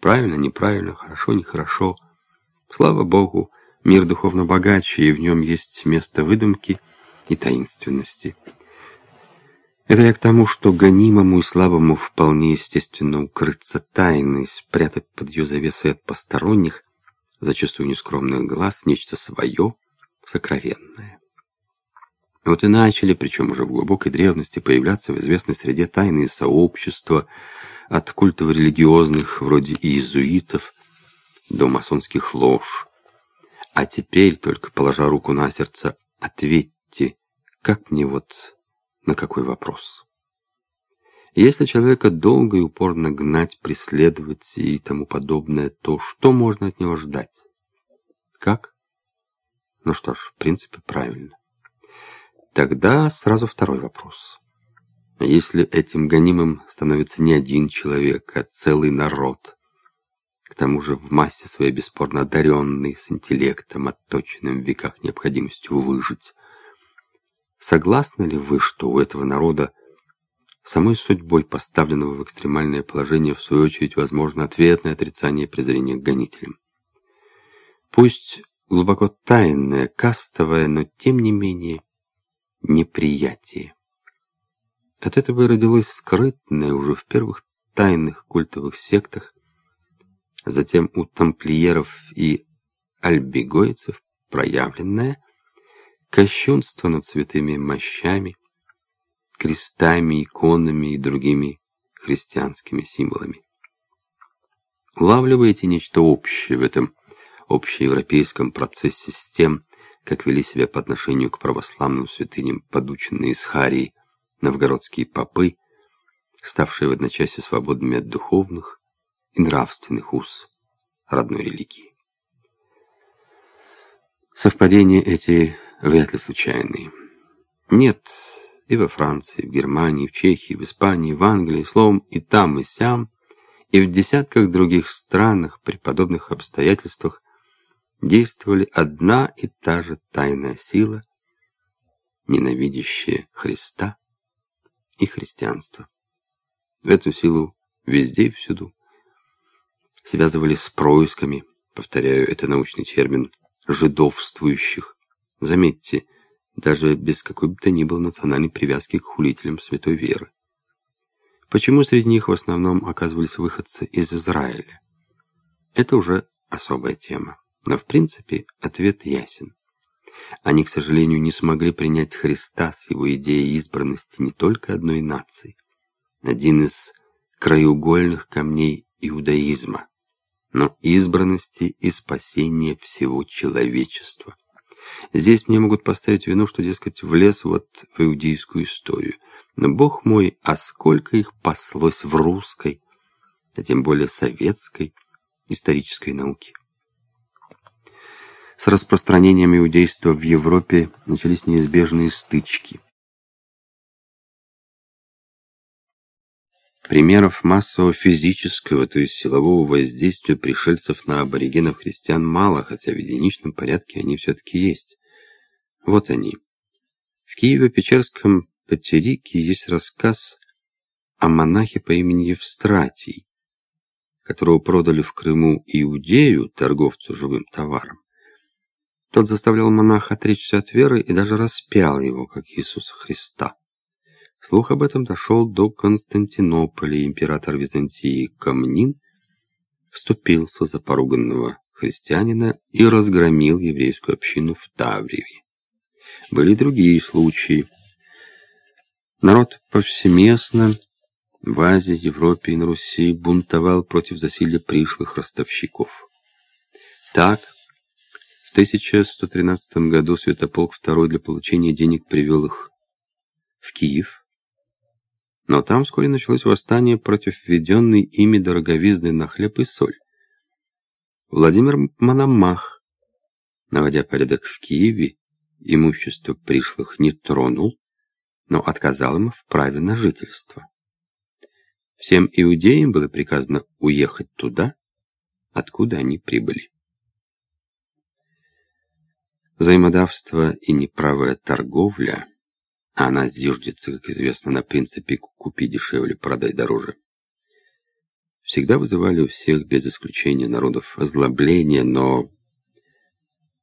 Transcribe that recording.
Правильно, неправильно, хорошо, нехорошо. Слава Богу, мир духовно богаче, и в нем есть место выдумки и таинственности. Это я к тому, что гонимому и слабому вполне естественно укрыться тайной, спрятать под ее завесой от посторонних, зачастую нескромных глаз, нечто свое, сокровенное. Вот и начали, причем уже в глубокой древности, появляться в известной среде тайные сообщества, от культов религиозных, вроде иезуитов, до масонских лож. А теперь, только положа руку на сердце, ответьте, как мне вот на какой вопрос? Если человека долго и упорно гнать, преследовать и тому подобное, то что можно от него ждать? Как? Ну что ж, в принципе, правильно. Тогда сразу второй вопрос. Если этим гонимым становится не один человек, а целый народ, к тому же в массе своей бесспорно одаренный, с интеллектом, отточенным в веках необходимостью выжить, согласны ли вы, что у этого народа самой судьбой поставленного в экстремальное положение, в свою очередь, возможно ответное отрицание и презрение к гонителям? Пусть глубоко тайное, кастовое, но тем не менее неприятие. От этого и родилось скрытное уже в первых тайных культовых сектах, затем у тамплиеров и альбегойцев проявленное кощунство над святыми мощами, крестами, иконами и другими христианскими символами. Улавливаете нечто общее в этом общеевропейском процессе с тем, как вели себя по отношению к православным святыням подученные из Харии новгородские попы, ставшие в одночасье свободными от духовных и нравственных уз родной религии. Совпадения эти вряд ли случайные. Нет, и во Франции, в Германии, в Чехии, в Испании, в Англии, словом, и там, и сям, и в десятках других странах при подобных обстоятельствах действовали одна и та же тайная сила, ненавидящая Христа и христианство. В эту силу везде и всюду связывали с происками, повторяю, это научный термин, жидовствующих. Заметьте, даже без какой бы то ни было национальной привязки к хулителям святой веры. Почему среди них в основном оказывались выходцы из Израиля? Это уже особая тема. Но в принципе ответ ясен. Они, к сожалению, не смогли принять Христа с его идеей избранности не только одной нации, один из краеугольных камней иудаизма, но избранности и спасения всего человечества. Здесь мне могут поставить вину, что, дескать, влез вот в иудейскую историю. Но, бог мой, а сколько их паслось в русской, а тем более советской исторической науке. С распространением иудейства в Европе начались неизбежные стычки. Примеров массового физического, то есть силового воздействия пришельцев на аборигенов христиан мало, хотя в единичном порядке они все-таки есть. Вот они. В Киево-Печерском Патерике есть рассказ о монахе по имени Евстратий, которого продали в Крыму иудею, торговцу живым товаром. Тот заставлял монаха отречься от веры и даже распял его, как Иисуса Христа. Слух об этом дошел до Константинополя, император Византии Камнин вступился за поруганного христианина и разгромил еврейскую общину в Тавриеве. Были другие случаи. Народ повсеместно в Азии, Европе и на Руси бунтовал против засилья пришлых ростовщиков. Так, 1113 году Святополк II для получения денег привел их в Киев. Но там вскоре началось восстание против введенной ими дороговизны на хлеб и соль. Владимир Мономах, наводя порядок в Киеве, имущество пришлых не тронул, но отказал им в праве на жительство. Всем иудеям было приказано уехать туда, откуда они прибыли. Взаимодавство и неправая торговля, а она зиждется, как известно, на принципе «купи дешевле, продай дороже», всегда вызывали у всех, без исключения народов, озлобление, но